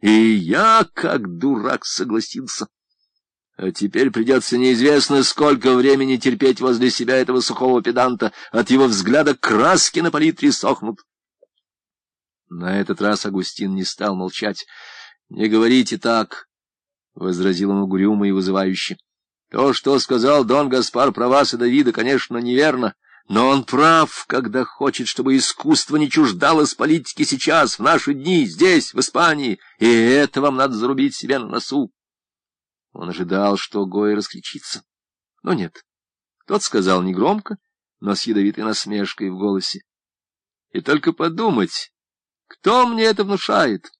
И я, как дурак, согласился. А теперь придется неизвестно сколько времени терпеть возле себя этого сухого педанта. От его взгляда краски на палитре сохнут. На этот раз Агустин не стал молчать. — Не говорите так, — возразил он угрюмо и вызывающе. — То, что сказал Дон Гаспар про вас и Давида, конечно, неверно. Но он прав, когда хочет, чтобы искусство не чуждалось политики сейчас, в наши дни, здесь, в Испании, и это вам надо зарубить себе на носу. Он ожидал, что Гоя раскричится. Но нет. Тот сказал негромко, но с ядовитой насмешкой в голосе. И только подумать, кто мне это внушает?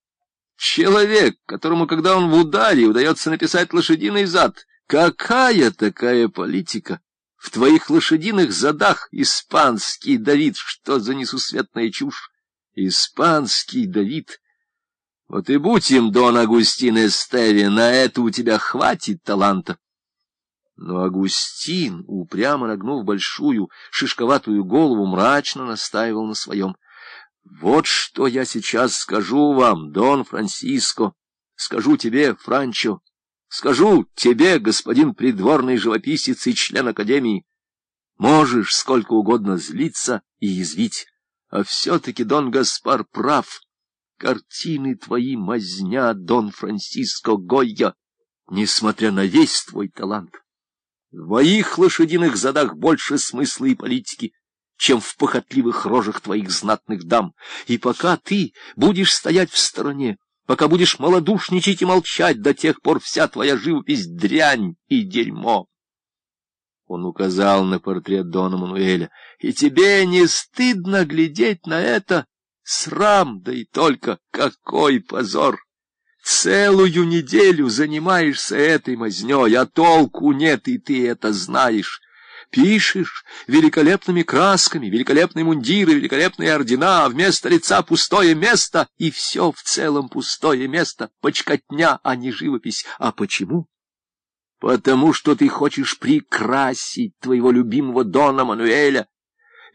Человек, которому, когда он в ударе, удается написать лошадиный зад. Какая такая политика? В твоих лошадиных задах испанский Давид, что за несусветная чушь? Испанский Давид... Вот и будь им, Дон Агустин Эстеви, на это у тебя хватит таланта. Но Агустин, упрямо нагнув большую шишковатую голову, мрачно настаивал на своем. — Вот что я сейчас скажу вам, Дон Франсиско, скажу тебе, Франчо, скажу тебе, господин придворный живописец и член Академии. Можешь сколько угодно злиться и язвить, а все-таки Дон Гаспар прав. Картины твои мазня, Дон Франсиско Гойя, несмотря на весь твой талант. В моих лошадиных задах больше смысла и политики, чем в похотливых рожах твоих знатных дам. И пока ты будешь стоять в стороне, пока будешь малодушничать и молчать, до тех пор вся твоя живопись — дрянь и дерьмо. Он указал на портрет Дона Мануэля. — И тебе не стыдно глядеть на это? Срам, да и только какой позор! Целую неделю занимаешься этой мазнёй, а толку нет, и ты это знаешь. Пишешь великолепными красками, великолепные мундиры, великолепные ордена, а вместо лица пустое место, и все в целом пустое место, почкотня, а не живопись. А почему? Потому что ты хочешь прикрасить твоего любимого Дона Мануэля,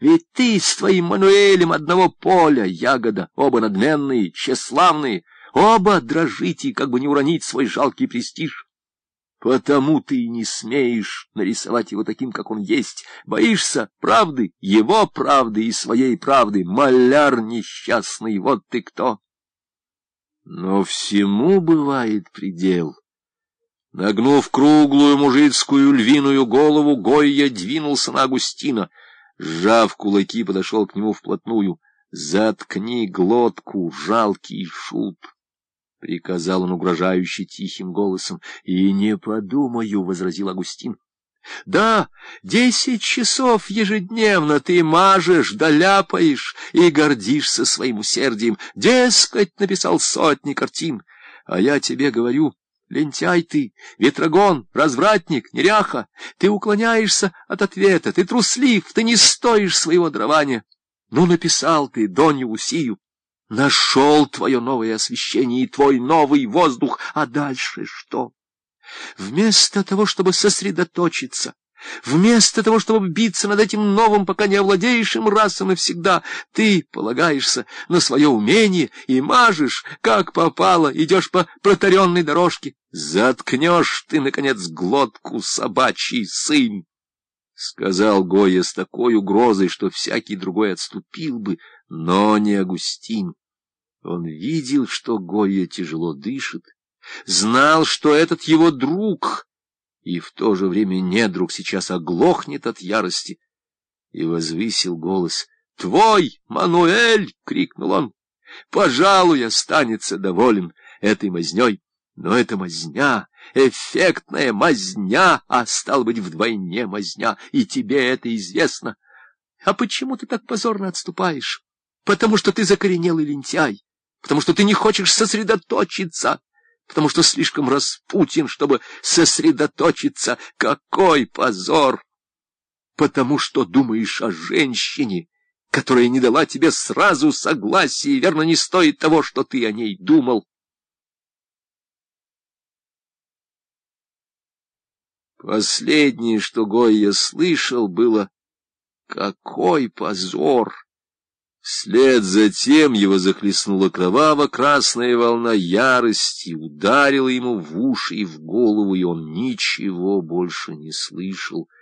ведь ты с твоим Мануэлем одного поля, ягода, оба надменные, тщеславные, оба дрожите, как бы не уронить свой жалкий престиж. Потому ты и не смеешь нарисовать его таким, как он есть. Боишься правды, его правды и своей правды. Маляр несчастный, вот ты кто. Но всему бывает предел. Нагнув круглую мужицкую львиную голову, Гойя двинулся на Агустина — сжав кулаки, подошел к нему вплотную. «Заткни глотку, жалкий шут!» — приказал он угрожающе тихим голосом. «И не подумаю», — возразил Агустин. «Да, десять часов ежедневно ты мажешь, доляпаешь и гордишься своим усердием. Дескать, написал сотни картин, а я тебе говорю...» Лентяй ты, ветрогон, развратник, неряха, ты уклоняешься от ответа, ты труслив, ты не стоишь своего дрования. Ну, написал ты Донью Лусию, нашел твое новое освещение и твой новый воздух, а дальше что? Вместо того, чтобы сосредоточиться, Вместо того, чтобы биться над этим новым, пока не овладеешь им раз и навсегда, ты полагаешься на свое умение и мажешь, как попало, идешь по протаренной дорожке. Заткнешь ты, наконец, глотку, собачий сын! — сказал Гоя с такой угрозой, что всякий другой отступил бы, но не Агустин. Он видел, что Гоя тяжело дышит, знал, что этот его друг и в то же время недруг сейчас оглохнет от ярости, и возвысил голос. — Твой, Мануэль! — крикнул он. — Пожалуй, останется доволен этой мазней. Но это мазня, эффектная мазня, а стал быть вдвойне мазня, и тебе это известно. А почему ты так позорно отступаешь? Потому что ты закоренелый лентяй, потому что ты не хочешь сосредоточиться потому что слишком распутен, чтобы сосредоточиться. Какой позор! Потому что думаешь о женщине, которая не дала тебе сразу согласия, верно не стоит того, что ты о ней думал. Последнее, что Гойя слышал, было «Какой позор!» Вслед за тем его захлестнула кроваво-красная волна ярости, ударила ему в уши и в голову, и он ничего больше не слышал —